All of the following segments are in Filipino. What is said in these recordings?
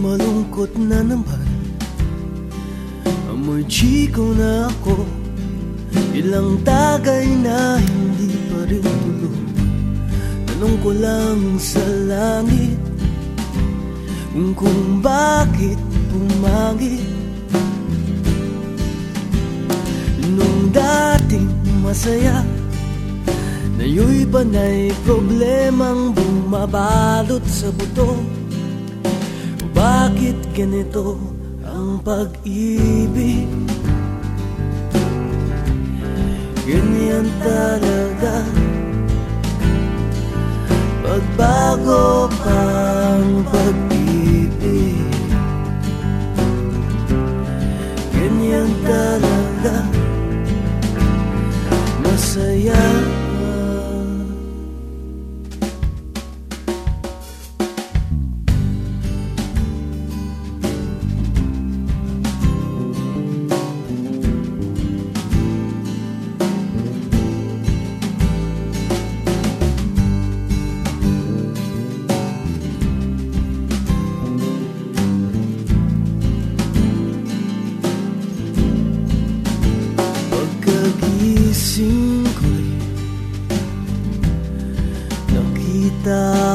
Malungkot na naman. Amoy chiko na ako. Ilang tagay na hindi pa rin tulo Tanong ko lang sa langit Kung bakit pumangit. Nung dating masaya Ngayon'y panay problemang bumabalot sa buto Bakit ganito ang pag-ibig? Ganyan talaga. Pagbago pang pag-ibig. Ganyan talaga. Masaya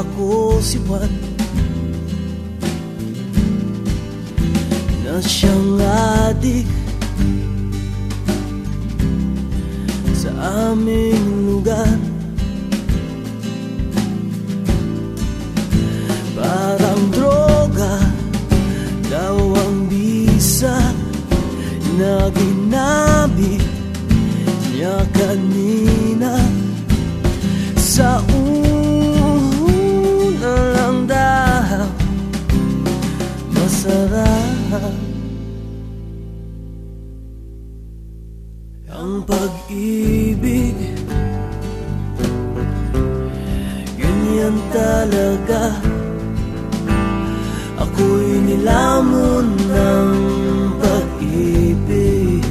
Nakita ko si Juan. Na siyang adik Sa aming lugar. Parang droga Daw ang bisa Na ginamit niya kanina. Sa Ang pag-ibig Ganyan talaga. Ako'y nilamon ng pag-ibig.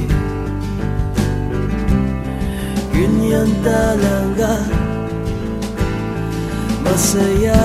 Ganyan talaga. Masaya